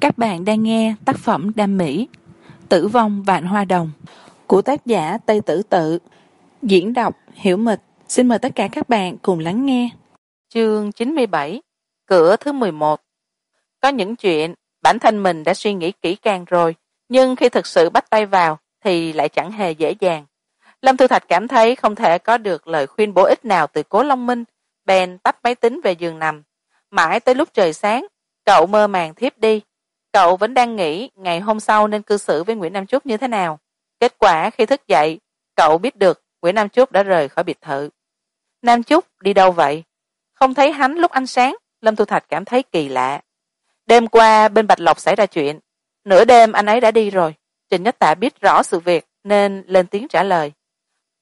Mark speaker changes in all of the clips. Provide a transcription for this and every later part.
Speaker 1: các bạn đang nghe tác phẩm đam mỹ, tử vong vạn hoa đồng, của tác giả tây tử tự. Diễn đọc hiểu mịch. Xin mời tất cả các bạn cùng lắng nghe.
Speaker 2: Chương chín mươi bảy, cửa thứ mười một. Có những chuyện bản thân mình đã suy nghĩ kỹ càng rồi, nhưng khi thực sự bắt tay vào thì lại chẳng hề dễ dàng. Lâm thư thạch cảm thấy không thể có được lời khuyên bổ ích nào từ cố long minh. Bèn tắt máy tính về giường nằm. Mãi tới lúc trời sáng, cậu mơ màng thiếp đi cậu vẫn đang nghĩ ngày hôm sau nên cư xử với nguyễn nam trúc như thế nào. Kết quả khi thức dậy, cậu biết được nguyễn nam trúc đã rời khỏi biệt thự. Nam trúc đi đâu vậy? Không thấy hắn lúc ánh sáng, lâm thu thạch cảm thấy kỳ lạ. Đêm qua bên bạch lộc xảy ra chuyện. Nửa đêm anh ấy đã đi rồi. Trình nhất tạ biết rõ sự việc nên lên tiếng trả lời.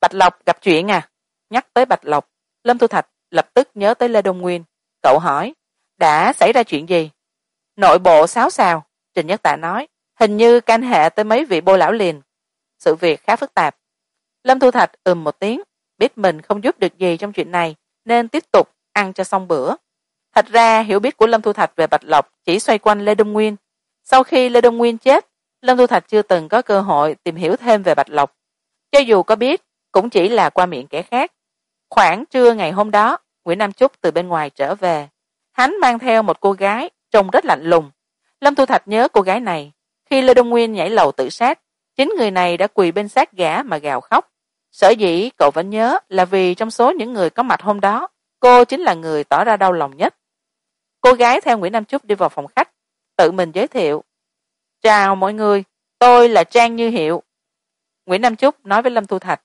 Speaker 2: Bạch lộc gặp chuyện à? Nhắc tới bạch lộc, lâm thu thạch lập tức nhớ tới lê đông nguyên. Cậu hỏi, đã xảy ra chuyện gì? Nội bộ xáo xào, trình nhất tạ nói, hình như can hệ tới mấy vị bô lão liền. Sự việc khá phức tạp. Lâm thu thạch ừm một tiếng, biết mình không giúp được gì trong chuyện này, nên tiếp tục ăn cho xong bữa. Thật ra hiểu biết của lâm thu thạch về bạch lộc chỉ xoay quanh lê đông nguyên. Sau khi lê đông nguyên chết, lâm thu thạch chưa từng có cơ hội tìm hiểu thêm về bạch lộc. Cho dù có biết, cũng chỉ là qua miệng kẻ khác. Khoảng trưa ngày hôm đó, nguyễn nam trúc từ bên ngoài trở về. Hắn mang theo một cô gái trông rất lạnh lùng. Lâm thu thạch nhớ cô gái này. Khi lê đông nguyên nhảy lầu tự sát, chính người này đã quỳ bên sát gã mà gào khóc. Sở dĩ cậu vẫn nhớ là vì trong số những người có mặt hôm đó, cô chính là người tỏ ra đau lòng nhất. Cô gái theo nguyễn nam trúc đi vào phòng khách, tự mình giới thiệu. Chào mọi người, tôi là trang như hiệu. Nguyễn nam trúc nói với lâm thu thạch,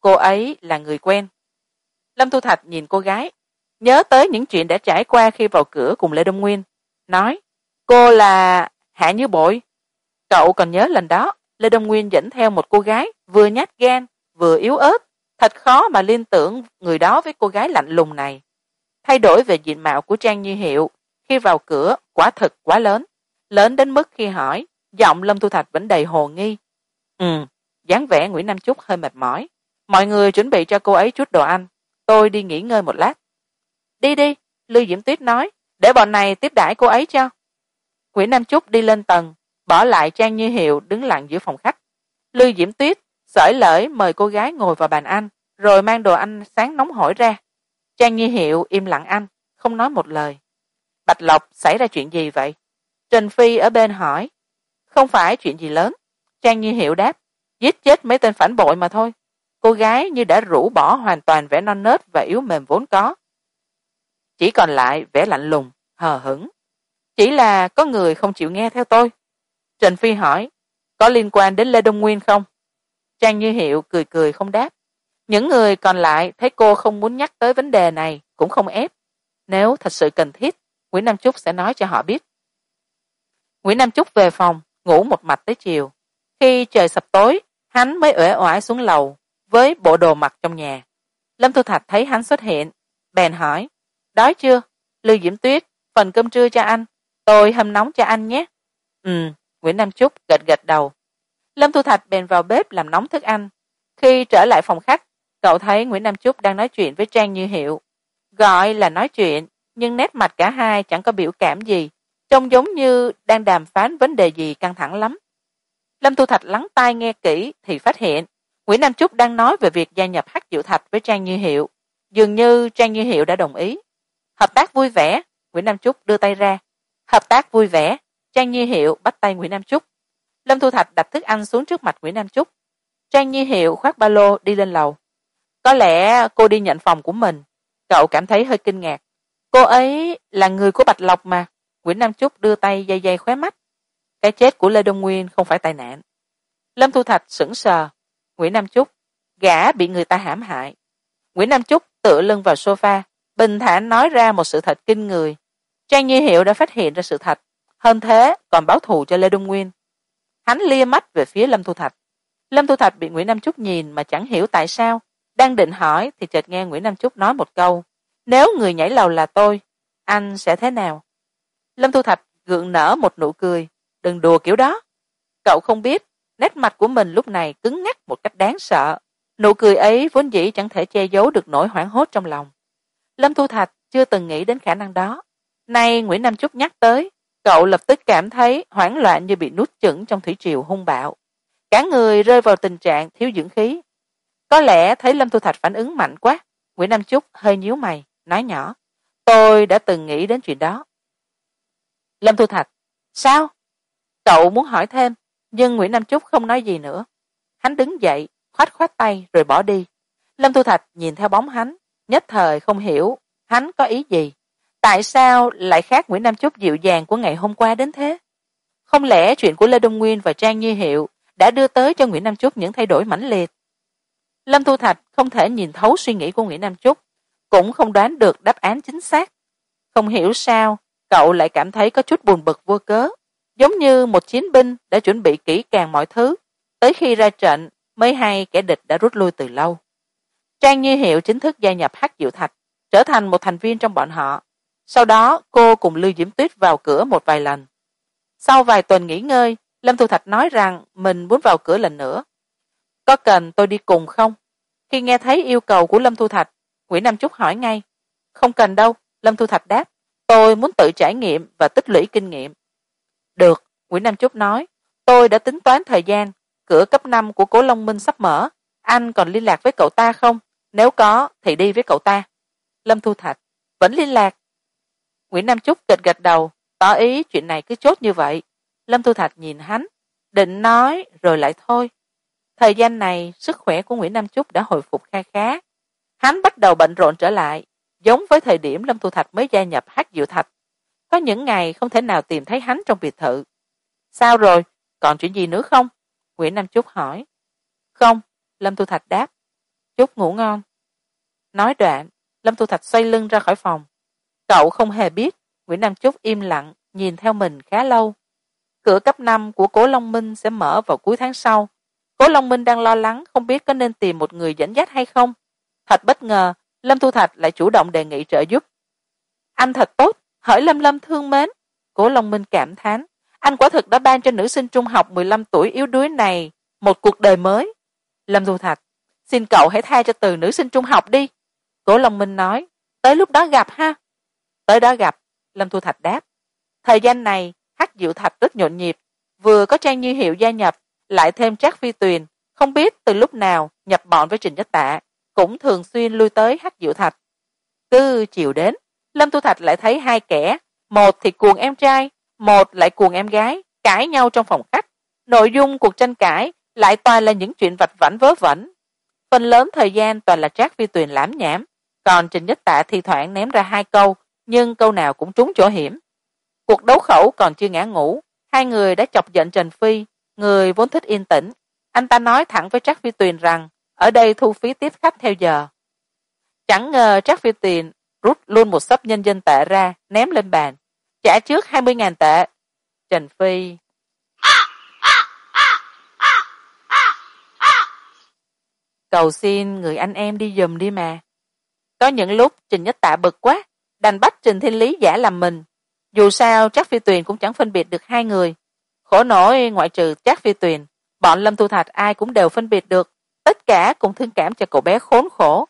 Speaker 2: cô ấy là người quen. Lâm thu thạch nhìn cô gái, nhớ tới những chuyện đã trải qua khi vào cửa cùng lê đông nguyên nói, cô là hạ như bội. Cậu còn nhớ lần đó, lê đông nguyên dẫn theo một cô gái vừa nhát gan, vừa yếu ớt. Thật khó mà liên tưởng người đó với cô gái lạnh lùng này. Thay đổi về diện mạo của trang như hiệu, khi vào cửa, quả thực quá lớn. Lớn đến mức khi hỏi, giọng lâm thu thạch vẫn đầy hồ nghi. Ừ dáng vẻ nguyễn nam trúc hơi mệt mỏi. Mọi người chuẩn bị cho cô ấy chút đồ ăn. Tôi đi nghỉ ngơi một lát. Đi đi, lưu diễm tuyết nói để bọn này tiếp đãi cô ấy cho. Nguyễn nam trúc đi lên tầng, bỏ lại trang như hiệu đứng lặng giữa phòng khách. Lưu diễm tuyết sởi lởi mời cô gái ngồi vào bàn ăn rồi mang đồ ăn sáng nóng hổi ra. Trang như hiệu im lặng ăn không nói một lời. Bạch lộc, xảy ra chuyện gì vậy? Trình phi ở bên hỏi. Không phải chuyện gì lớn, trang như hiệu đáp. Giết chết mấy tên phản bội mà thôi. Cô gái như đã rũ bỏ hoàn toàn vẻ non nớt và yếu mềm vốn có chỉ còn lại vẻ lạnh lùng, hờ hững. Chỉ là có người không chịu nghe theo tôi. Trần phi hỏi, có liên quan đến lê đông nguyên không? Trang như hiệu cười cười không đáp. Những người còn lại thấy cô không muốn nhắc tới vấn đề này cũng không ép. Nếu thật sự cần thiết, nguyễn nam trúc sẽ nói cho họ biết. Nguyễn nam trúc về phòng, ngủ một mạch tới chiều. Khi trời sập tối, hắn mới uể oải xuống lầu với bộ đồ mặc trong nhà. Lâm thu thạch thấy hắn xuất hiện, bèn hỏi đói chưa? Lưu diễm tuyết, phần cơm trưa cho anh. Tôi hâm nóng cho anh nhé. Ừ nguyễn nam trúc gật gật đầu. Lâm thu thạch bèn vào bếp làm nóng thức ăn. Khi trở lại phòng khách, cậu thấy nguyễn nam trúc đang nói chuyện với trang như hiệu. Gọi là nói chuyện, nhưng nét mặt cả hai chẳng có biểu cảm gì, trông giống như đang đàm phán vấn đề gì căng thẳng lắm. Lâm thu thạch lắng tai nghe kỹ thì phát hiện nguyễn nam trúc đang nói về việc gia nhập hắc diệu thạch với trang như hiệu. Dường như trang như hiệu đã đồng ý hợp tác vui vẻ, nguyễn nam trúc đưa tay ra. Hợp tác vui vẻ, trang như hiệu bắt tay nguyễn nam trúc lâm thu thạch đặt thức ăn xuống trước mặt nguyễn nam trúc trang như hiệu khoác ba lô đi lên lầu. Có lẽ cô đi nhận phòng của mình. Cậu cảm thấy hơi kinh ngạc. Cô ấy là người của bạch lộc mà. Nguyễn nam trúc đưa tay dây dây khóe mắt. Cái chết của lê đông nguyên không phải tai nạn. Lâm thu thạch sững sờ. Nguyễn nam trúc gã bị người ta hãm hại. Nguyễn nam trúc tựa lưng vào sofa bình thản nói ra một sự thật kinh người. Trang như hiệu đã phát hiện ra sự thật. Hơn thế, còn báo thù cho lê đông nguyên. Hắn lia mắt về phía lâm thu thạch. Lâm thu thạch bị nguyễn nam trúc nhìn mà chẳng hiểu tại sao. Đang định hỏi thì chợt nghe nguyễn nam trúc nói một câu. Nếu người nhảy lầu là tôi, anh sẽ thế nào? Lâm thu thạch gượng nở một nụ cười. Đừng đùa kiểu đó. Cậu không biết, nét mặt của mình lúc này cứng ngắc một cách đáng sợ. Nụ cười ấy vốn dĩ chẳng thể che giấu được nỗi hoảng hốt trong lòng lâm thu thạch chưa từng nghĩ đến khả năng đó. Nay nguyễn nam trúc nhắc tới, cậu lập tức cảm thấy hoảng loạn như bị nuốt chửng trong thủy triều hung bạo. Cả người rơi vào tình trạng thiếu dưỡng khí. Có lẽ thấy lâm thu thạch phản ứng mạnh quá, nguyễn nam chúc hơi nhíu mày, nói nhỏ, tôi đã từng nghĩ đến chuyện đó. Lâm thu thạch, sao? Cậu muốn hỏi thêm, nhưng nguyễn nam chúc không nói gì nữa. Hắn đứng dậy, khoát khoát tay rồi bỏ đi. Lâm thu thạch nhìn theo bóng hắn nhất thời không hiểu hắn có ý gì. Tại sao lại khác nguyễn nam chúc dịu dàng của ngày hôm qua đến thế? Không lẽ chuyện của lê đông nguyên và trang như hiệu đã đưa tới cho nguyễn nam chúc những thay đổi mãnh liệt? Lâm thu thạch không thể nhìn thấu suy nghĩ của nguyễn nam chúc, cũng không đoán được đáp án chính xác. Không hiểu sao, cậu lại cảm thấy có chút buồn bực vô cớ. Giống như một chiến binh đã chuẩn bị kỹ càng mọi thứ, tới khi ra trận mới hay kẻ địch đã rút lui từ lâu trang như hiệu chính thức gia nhập hắc diệu thạch, trở thành một thành viên trong bọn họ. Sau đó, cô cùng lưu diễm tuyết vào cửa một vài lần. Sau vài tuần nghỉ ngơi, lâm thu thạch nói rằng mình muốn vào cửa lần nữa. Có cần tôi đi cùng không? Khi nghe thấy yêu cầu của lâm thu thạch, nguyễn nam trúc hỏi ngay. Không cần đâu, lâm thu thạch đáp. Tôi muốn tự trải nghiệm và tích lũy kinh nghiệm. Được, nguyễn nam trúc nói. Tôi đã tính toán thời gian, cửa cấp năm của cố long minh sắp mở. Anh còn liên lạc với cậu ta không? Nếu có, thì đi với cậu ta. Lâm thu thạch, vẫn liên lạc. Nguyễn nam trúc gật gật đầu, tỏ ý chuyện này cứ chốt như vậy. Lâm thu thạch nhìn hắn, định nói rồi lại thôi. Thời gian này, sức khỏe của nguyễn nam trúc đã hồi phục kha khá. Hắn bắt đầu bận rộn trở lại, giống với thời điểm lâm thu thạch mới gia nhập hát diệu thạch. Có những ngày không thể nào tìm thấy hắn trong biệt thự. Sao rồi? Còn chuyện gì nữa không? Nguyễn nam trúc hỏi. Không, lâm thu thạch đáp chúc ngủ ngon. Nói đoạn, lâm thu thạch xoay lưng ra khỏi phòng. Cậu không hề biết, nguyễn nam chúc im lặng, nhìn theo mình khá lâu. Cửa cấp năm của cố long minh sẽ mở vào cuối tháng sau. Cố long minh đang lo lắng không biết có nên tìm một người dẫn dắt hay không. Thật bất ngờ, lâm thu thạch lại chủ động đề nghị trợ giúp. Anh thật tốt hỏi lâm lâm thương mến. Cố long minh cảm thán. Anh quả thực đã ban cho nữ sinh trung học mười lăm tuổi yếu đuối này một cuộc đời mới. Lâm thu thạch xin cậu hãy tha cho từ nữ sinh trung học đi. Cố long minh nói, tới lúc đó gặp ha. Tới đó gặp, lâm thu thạch đáp. Thời gian này, hắc diệu thạch rất nhộn nhịp, vừa có trang như hiệu gia nhập, lại thêm trác phi tuyền. Không biết từ lúc nào nhập bọn với trình nhất tạ cũng thường xuyên lui tới hắc diệu thạch. Cứ chiều đến, lâm thu thạch lại thấy hai kẻ, một thì cuồng em trai, một lại cuồng em gái, cãi nhau trong phòng khách. Nội dung cuộc tranh cãi lại toàn là những chuyện vạch vãnh vớ vẩn phần lớn thời gian toàn là trác phi tuyền lãm nhảm. Còn trình nhất tạ thi thoảng ném ra hai câu, nhưng câu nào cũng trúng chỗ hiểm. Cuộc đấu khẩu còn chưa ngã ngủ, hai người đã chọc giận trần phi, người vốn thích yên tĩnh. Anh ta nói thẳng với trác phi tuyền rằng, ở đây thu phí tiếp khách theo giờ. Chẳng ngờ trác phi tuyền rút luôn một sấp nhân dân tệ ra, ném lên bàn. Trả trước hai mươi ngàn tệ. Trần phi cầu xin người anh em đi giùm đi mà. Có những lúc trình nhất tạ bực quá, đành bắt trình thiên lý giả làm mình. Dù sao, trác phi tuyền cũng chẳng phân biệt được hai người. Khổ nổi ngoại trừ trác phi tuyền, bọn lâm thu thạch ai cũng đều phân biệt được. Tất cả cùng thương cảm cho cậu bé khốn khổ.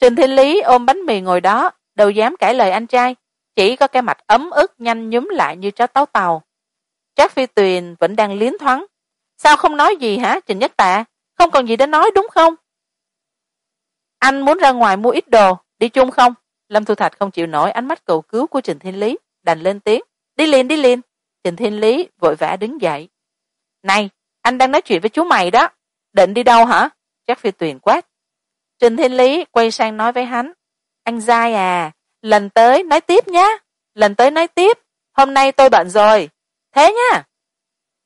Speaker 2: Trình thiên lý ôm bánh mì ngồi đó, đâu dám cãi lời anh trai, chỉ có cái mặt ấm ức nhanh nhúm lại như chó táo tàu. Trác phi tuyền vẫn đang liến thoáng. Sao không nói gì hả, trình nhất tạ? Không còn gì để nói đúng không? Anh muốn ra ngoài mua ít đồ, đi chung không? Lâm thu thạch không chịu nổi ánh mắt cầu cứu của trình thiên lý, đành lên tiếng. Đi liền đi liền. Trình thiên lý vội vã đứng dậy. Này, anh đang nói chuyện với chú mày đó. Định đi đâu hả? Chắc phi tuyền quát. Trình thiên lý quay sang nói với hắn. Anh giai à lần tới nói tiếp nhá. Lần tới nói tiếp. Hôm nay tôi bận rồi. Thế nhá.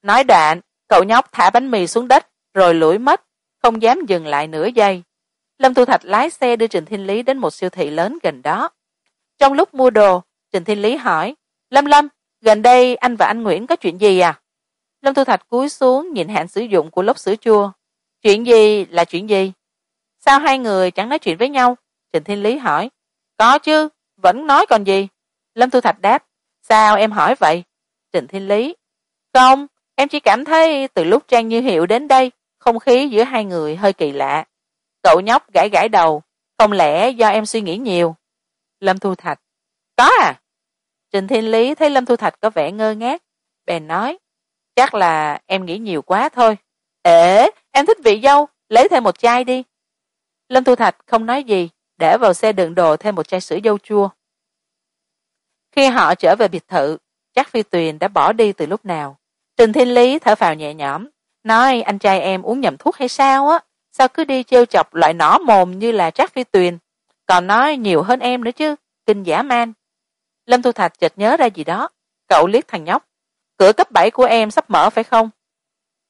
Speaker 2: Nói đoạn, cậu nhóc thả bánh mì xuống đất, rồi lủi mất, không dám dừng lại nửa giây lâm thu thạch lái xe đưa trịnh thiên lý đến một siêu thị lớn gần đó. Trong lúc mua đồ trịnh thiên lý hỏi, lâm lâm, gần đây anh và anh nguyễn có chuyện gì à? Lâm thu thạch cúi xuống nhìn hạn sử dụng của lốc sữa chua. Chuyện gì? Là chuyện gì? Sao hai người chẳng nói chuyện với nhau? Trịnh thiên lý hỏi. Có chứ, vẫn nói còn gì. Lâm thu thạch đáp. Sao em hỏi vậy? Trịnh thiên lý. Không, em chỉ cảm thấy từ lúc trang như hiệu đến đây, không khí giữa hai người hơi kỳ lạ cậu nhóc gãi gãi đầu, không lẽ do em suy nghĩ nhiều? Lâm thu thạch, có à? Trình thiên lý thấy lâm thu thạch có vẻ ngơ ngác, bèn nói, chắc là em nghĩ nhiều quá thôi. Ể em thích vị dâu, lấy thêm một chai đi. Lâm thu thạch không nói gì, để vào xe đựng đồ thêm một chai sữa dâu chua. Khi họ trở về biệt thự chắc phi tuyền đã bỏ đi từ lúc nào. Trình thiên lý thở phào nhẹ nhõm, nói anh trai em uống nhầm thuốc hay sao á? Sao cứ đi trêu chọc loại nỏ mồm như là trác phi tuyền? Còn nói nhiều hơn em nữa chứ kinh giả man. Lâm thu thạch chợt nhớ ra gì đó. Cậu liếc thằng nhóc. Cửa cấp bảy của em sắp mở phải không?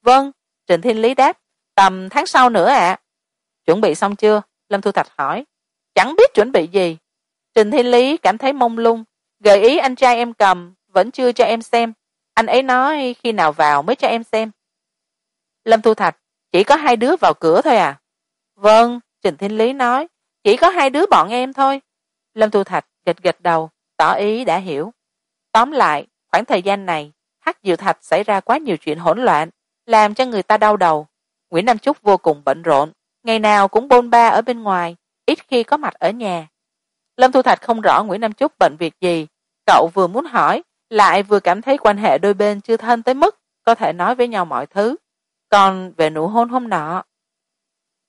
Speaker 2: Vâng trịnh thiên lý đáp. Tầm tháng sau nữa ạ. À. chuẩn bị xong chưa? Lâm thu thạch hỏi. Chẳng biết chuẩn bị gì. Trình thiên lý cảm thấy mông lung. Gợi ý anh trai em cầm, vẫn chưa cho em xem. Anh ấy nói khi nào vào mới cho em xem. Lâm thu thạch chỉ có hai đứa vào cửa thôi à? Vâng trình thiên lý nói. Chỉ có hai đứa bọn em thôi. Lâm thu thạch gật gật đầu, tỏ ý đã hiểu. Tóm lại, khoảng thời gian này, hắc diệu thạch xảy ra quá nhiều chuyện hỗn loạn, làm cho người ta đau đầu. Nguyễn nam trúc vô cùng bận rộn, ngày nào cũng bôn ba ở bên ngoài, ít khi có mặt ở nhà. Lâm thu thạch không rõ nguyễn nam trúc bệnh việc gì. Cậu vừa muốn hỏi, lại vừa cảm thấy quan hệ đôi bên chưa thân tới mức, có thể nói với nhau mọi thứ còn về nụ hôn hôm nọ.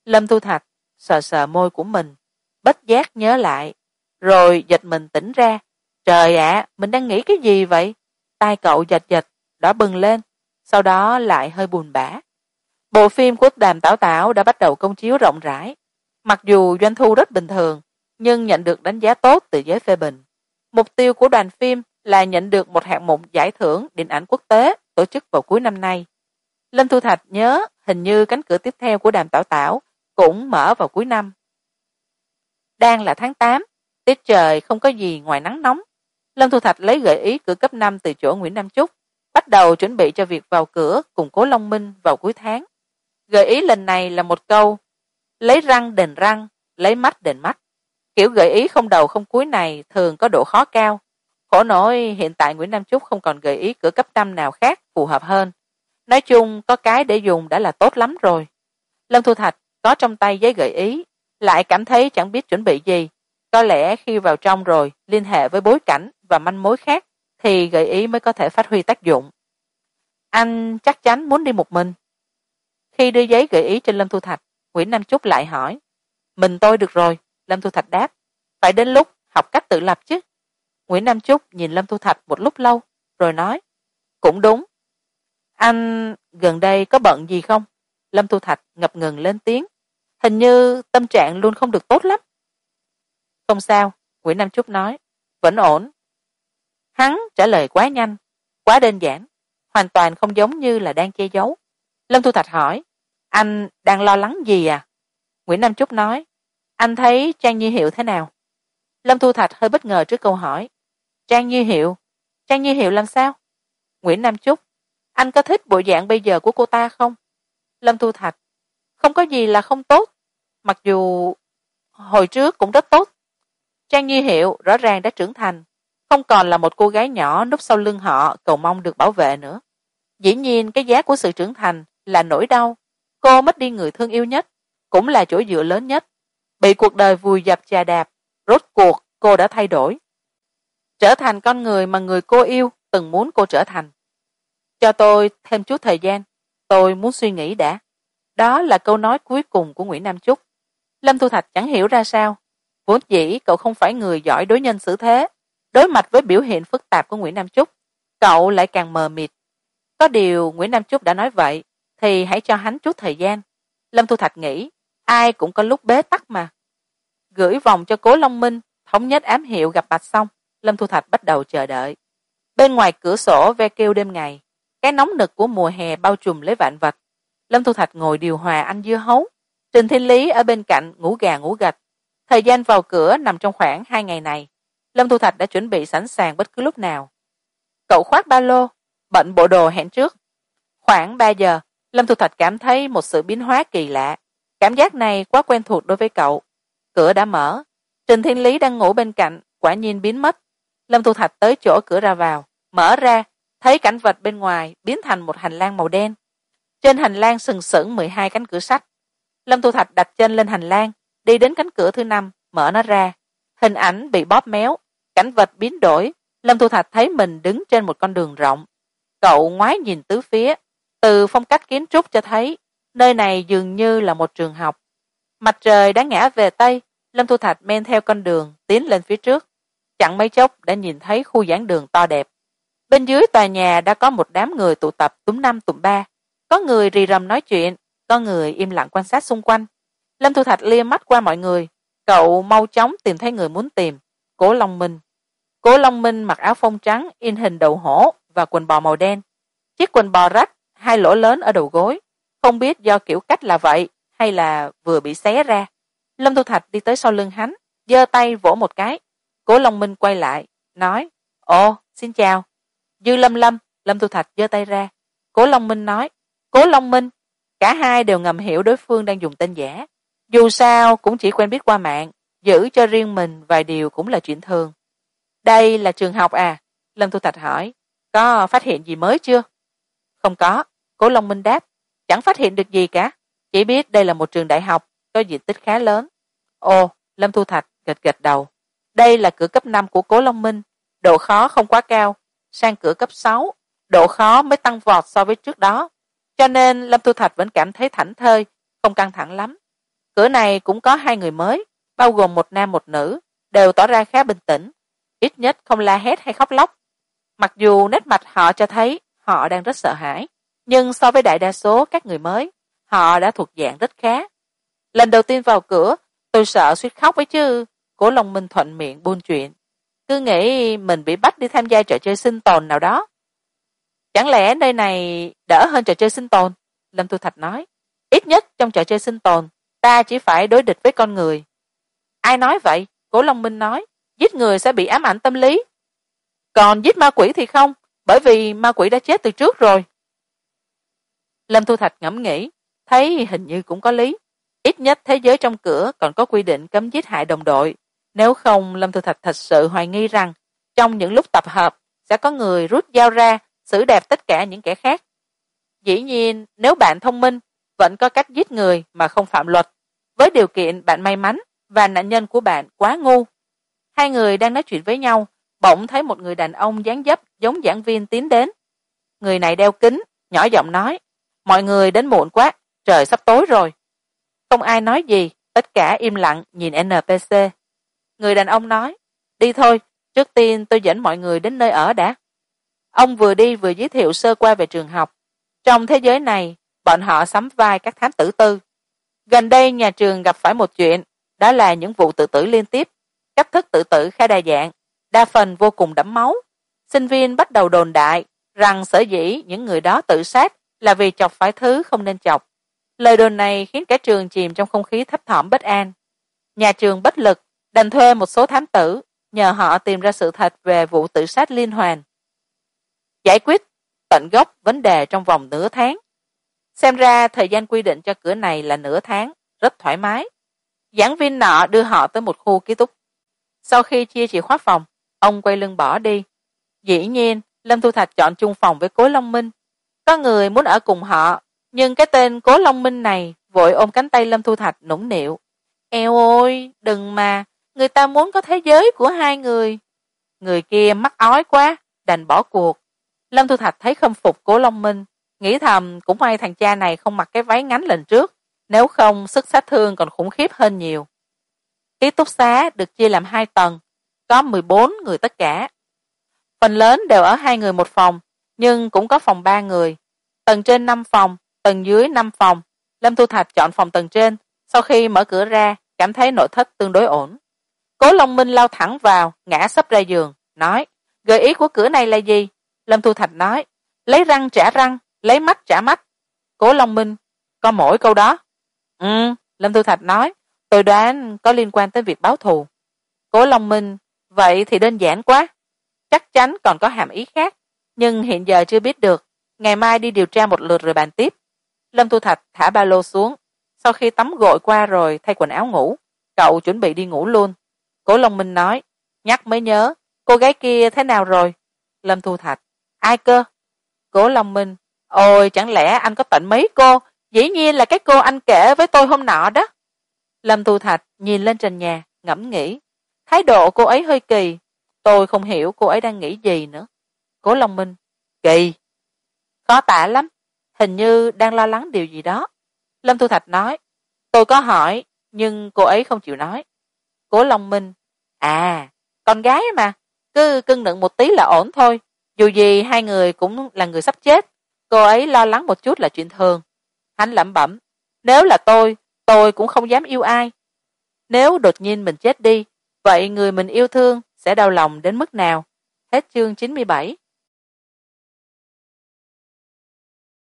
Speaker 2: Lâm thu thạch sờ sờ môi của mình, bất giác nhớ lại, rồi giật mình tỉnh ra. Trời ạ, mình đang nghĩ cái gì vậy? Tai cậu giật giật đỏ bừng lên, sau đó lại hơi buồn bã. Bộ phim của đàm tảo tảo đã bắt đầu công chiếu rộng rãi. Mặc dù doanh thu rất bình thường, nhưng nhận được đánh giá tốt từ giới phê bình. Mục tiêu của đoàn phim là nhận được một hạng mục giải thưởng điện ảnh quốc tế tổ chức vào cuối năm nay lâm thu thạch nhớ hình như cánh cửa tiếp theo của đàm tảo tảo cũng mở vào cuối năm. Đang là tháng tám, tiết trời không có gì ngoài nắng nóng. Lâm thu thạch lấy gợi ý cửa cấp năm từ chỗ nguyễn nam trúc bắt đầu chuẩn bị cho việc vào cửa cùng cố long minh vào cuối tháng. Gợi ý lần này là một câu, lấy răng đền răng, lấy mắt đền mắt. Kiểu gợi ý không đầu không cuối này thường có độ khó cao. Khổ nổi hiện tại nguyễn nam trúc không còn gợi ý cửa cấp năm nào khác phù hợp hơn nói chung, có cái để dùng đã là tốt lắm rồi. Lâm thu thạch có trong tay giấy gợi ý, lại cảm thấy chẳng biết chuẩn bị gì. Có lẽ khi vào trong rồi, liên hệ với bối cảnh và manh mối khác, thì gợi ý mới có thể phát huy tác dụng. Anh chắc chắn muốn đi một mình. Khi đưa giấy gợi ý cho lâm thu thạch, nguyễn nam trúc lại hỏi, mình tôi được rồi. Lâm thu thạch đáp, phải đến lúc học cách tự lập chứ. Nguyễn nam trúc nhìn lâm thu thạch một lúc lâu, rồi nói, cũng đúng anh gần đây có bận gì không? Lâm thu thạch ngập ngừng lên tiếng. Hình như tâm trạng luôn không được tốt lắm. Không sao nguyễn nam trúc nói. Vẫn ổn. Hắn trả lời quá nhanh, quá đơn giản, hoàn toàn không giống như là đang che giấu. Lâm thu thạch hỏi, anh đang lo lắng gì à? Nguyễn nam trúc nói, anh thấy trang như hiệu thế nào? Lâm thu thạch hơi bất ngờ trước câu hỏi, trang như hiệu? Trang như hiệu làm sao? Nguyễn nam trúc anh có thích bộ dạng bây giờ của cô ta không? Lâm thu thạch. Không có gì là không tốt. Mặc dù hồi trước cũng rất tốt. Trang Nhi hiệu rõ ràng đã trưởng thành. Không còn là một cô gái nhỏ núp sau lưng họ, cầu mong được bảo vệ nữa. Dĩ nhiên cái giá của sự trưởng thành là nỗi đau. Cô mất đi người thương yêu nhất, cũng là chỗ dựa lớn nhất. Bị cuộc đời vùi dập chà đạp, rốt cuộc cô đã thay đổi. Trở thành con người mà người cô yêu từng muốn cô trở thành cho tôi thêm chút thời gian. Tôi muốn suy nghĩ đã. Đó là câu nói cuối cùng của nguyễn nam Chúc. lâm thu thạch chẳng hiểu ra sao. Vốn dĩ cậu không phải người giỏi đối nhân xử thế. Đối mặt với biểu hiện phức tạp của nguyễn nam Chúc, cậu lại càng mờ mịt. Có điều nguyễn nam Chúc đã nói vậy thì hãy cho hắn chút thời gian. Lâm thu thạch nghĩ ai cũng có lúc bế tắc mà. Gửi vòng cho cố long minh thống nhất ám hiệu gặp mặt xong lâm thu thạch bắt đầu chờ đợi. Bên ngoài cửa sổ ve kêu đêm ngày cái nóng nực của mùa hè bao trùm lấy vạn vật. Lâm thu thạch ngồi điều hòa ăn dưa hấu. Trình thiên lý ở bên cạnh ngủ gà ngủ gật thời gian vào cửa nằm trong khoảng hai ngày này. Lâm thu thạch đã chuẩn bị sẵn sàng bất cứ lúc nào. Cậu khoác ba lô, bận bộ đồ hẹn trước. Khoảng ba giờ, lâm thu thạch cảm thấy một sự biến hóa kỳ lạ. Cảm giác này quá quen thuộc đối với cậu. Cửa đã mở. Trình thiên lý đang ngủ bên cạnh, quả nhiên biến mất. Lâm thu thạch tới chỗ cửa ra vào, mở ra thấy cảnh vật bên ngoài biến thành một hành lang màu đen. Trên hành lang sừng sững mười hai cánh cửa sắt. Lâm thu thạch đặt chân lên hành lang, đi đến cánh cửa thứ năm, mở nó ra. Hình ảnh bị bóp méo, cảnh vật biến đổi. Lâm thu thạch thấy mình đứng trên một con đường rộng. Cậu ngoái nhìn tứ phía, từ phong cách kiến trúc cho thấy nơi này dường như là một trường học. Mặt trời đã ngã về tây, lâm thu thạch men theo con đường tiến lên phía trước. Chẳng mấy chốc đã nhìn thấy khu giảng đường to đẹp bên dưới tòa nhà đã có một đám người tụ tập, túm năm tụm ba. Có người rì rầm nói chuyện, có người im lặng quan sát xung quanh. Lâm thu thạch lia mắt qua mọi người. Cậu mau chóng tìm thấy người muốn tìm, cố long minh. Cố long minh mặc áo phông trắng, in hình đầu hổ và quần bò màu đen. Chiếc quần bò rách, hai lỗ lớn ở đầu gối. Không biết do kiểu cách là vậy hay là vừa bị xé ra. Lâm thu thạch đi tới sau lưng hắn, giơ tay vỗ một cái. Cố long minh quay lại, nói, ồ, xin chào dư lâm lâm lâm thu thạch giơ tay ra. Cố long minh nói, cố long minh, cả hai đều ngầm hiểu đối phương đang dùng tên giả. Dù sao cũng chỉ quen biết qua mạng, giữ cho riêng mình vài điều cũng là chuyện thường. Đây là trường học à? Lâm thu thạch hỏi. Có phát hiện gì mới chưa? Không có. Cố long minh đáp. Chẳng phát hiện được gì cả. Chỉ biết đây là một trường đại học, có diện tích khá lớn. Ồ, lâm thu thạch gật gật đầu. Đây là cửa cấp năm của cố long minh. Độ khó không quá cao sang cửa cấp sáu, độ khó mới tăng vọt so với trước đó. Cho nên lâm tu thạch vẫn cảm thấy thảnh thơi, không căng thẳng lắm. Cửa này cũng có hai người mới, bao gồm một nam một nữ, đều tỏ ra khá bình tĩnh. Ít nhất không la hét hay khóc lóc. Mặc dù nét mặt họ cho thấy họ đang rất sợ hãi, nhưng so với đại đa số các người mới, họ đã thuộc dạng rất khá. Lần đầu tiên vào cửa, tôi sợ suýt khóc ấy chứ. Cố long minh thuận miệng buôn chuyện cứ nghĩ mình bị bắt đi tham gia trò chơi sinh tồn nào đó. Chẳng lẽ nơi này đỡ hơn trò chơi sinh tồn? Lâm thu thạch nói. Ít nhất trong trò chơi sinh tồn, ta chỉ phải đối địch với con người. Ai nói vậy? Cố long minh nói. Giết người sẽ bị ám ảnh tâm lý. Còn giết ma quỷ thì không, bởi vì ma quỷ đã chết từ trước rồi. Lâm thu thạch ngẫm nghĩ, thấy hình như cũng có lý. Ít nhất thế giới trong cửa còn có quy định cấm giết hại đồng đội nếu không, lâm thu thạch thật sự hoài nghi rằng trong những lúc tập hợp sẽ có người rút dao ra xử đẹp tất cả những kẻ khác. Dĩ nhiên, nếu bạn thông minh, vẫn có cách giết người mà không phạm luật. Với điều kiện bạn may mắn và nạn nhân của bạn quá ngu. Hai người đang nói chuyện với nhau, bỗng thấy một người đàn ông dáng dấp giống giảng viên tiến đến. Người này đeo kính, nhỏ giọng nói, mọi người đến muộn quá, trời sắp tối rồi. Không ai nói gì, tất cả im lặng nhìn npc người đàn ông nói, đi thôi, trước tiên tôi dẫn mọi người đến nơi ở đã. Ông vừa đi vừa giới thiệu sơ qua về trường học. Trong thế giới này, bọn họ sắm vai các thám tử tư. Gần đây nhà trường gặp phải một chuyện, đó là những vụ tự tử liên tiếp. Cách thức tự tử khá đa dạng, đa phần vô cùng đẫm máu. Sinh viên bắt đầu đồn đại rằng sở dĩ những người đó tự sát là vì chọc phải thứ không nên chọc. Lời đồn này khiến cả trường chìm trong không khí thấp thỏm bất an. Nhà trường bất lực đành thuê một số thám tử, nhờ họ tìm ra sự thật về vụ tự sát liên hoàn. Giải quyết tận gốc vấn đề trong vòng nửa tháng. Xem ra thời gian quy định cho cửa này là nửa tháng, rất thoải mái. Giảng viên nọ đưa họ tới một khu ký túc. Sau khi chia chìa khóa phòng, ông quay lưng bỏ đi. Dĩ nhiên, lâm thu thạch chọn chung phòng với cố long minh. Có người muốn ở cùng họ, nhưng cái tên cố long minh này vội ôm cánh tay lâm thu thạch nũng nịu. Eo ôi đừng mà người ta muốn có thế giới của hai người. Người kia mắc ói quá, đành bỏ cuộc. Lâm thu thạch thấy khâm phục cố long minh, nghĩ thầm cũng may thằng cha này không mặc cái váy ngắn lần trước, nếu không sức sát thương còn khủng khiếp hơn nhiều. Ký túc xá được chia làm hai tầng, có mười bốn người tất cả. Phần lớn đều ở hai người một phòng, nhưng cũng có phòng ba người. Tầng trên năm phòng, tầng dưới năm phòng. Lâm thu thạch chọn phòng tầng trên, sau khi mở cửa ra, cảm thấy nội thất tương đối ổn cố long minh lao thẳng vào, ngã sấp ra giường, nói, gợi ý của cửa này là gì? Lâm thu thạch nói, lấy răng trả răng, lấy mắt trả mắt. Cố long minh, có mỗi câu đó. Ừ lâm thu thạch nói, tôi đoán có liên quan tới việc báo thù. Cố long minh, vậy thì đơn giản quá. Chắc chắn còn có hàm ý khác, nhưng hiện giờ chưa biết được. Ngày mai đi điều tra một lượt rồi bàn tiếp. Lâm thu thạch thả ba lô xuống. Sau khi tắm gội qua rồi thay quần áo ngủ, cậu chuẩn bị đi ngủ luôn cố long minh nói, nhắc mới nhớ, cô gái kia thế nào rồi? Lâm thu thạch, ai cơ? Cố long minh, ôi, chẳng lẽ anh có tận mấy cô? Dĩ nhiên là cái cô anh kể với tôi hôm nọ đó. Lâm thu thạch nhìn lên trần nhà, ngẫm nghĩ, thái độ cô ấy hơi kỳ, tôi không hiểu cô ấy đang nghĩ gì nữa. Cố long minh, kỳ? Khó tả lắm, hình như đang lo lắng điều gì đó. Lâm thu thạch nói, tôi có hỏi, nhưng cô ấy không chịu nói cố long minh à con gái mà, cứ cưng nựng một tí là ổn thôi. Dù gì hai người cũng là người sắp chết, cô ấy lo lắng một chút là chuyện thường. Hắn lẩm bẩm, nếu là tôi tôi cũng không dám yêu ai. Nếu đột nhiên mình chết đi, vậy người mình yêu thương sẽ đau lòng đến mức nào? Hết chương chín mươi bảy.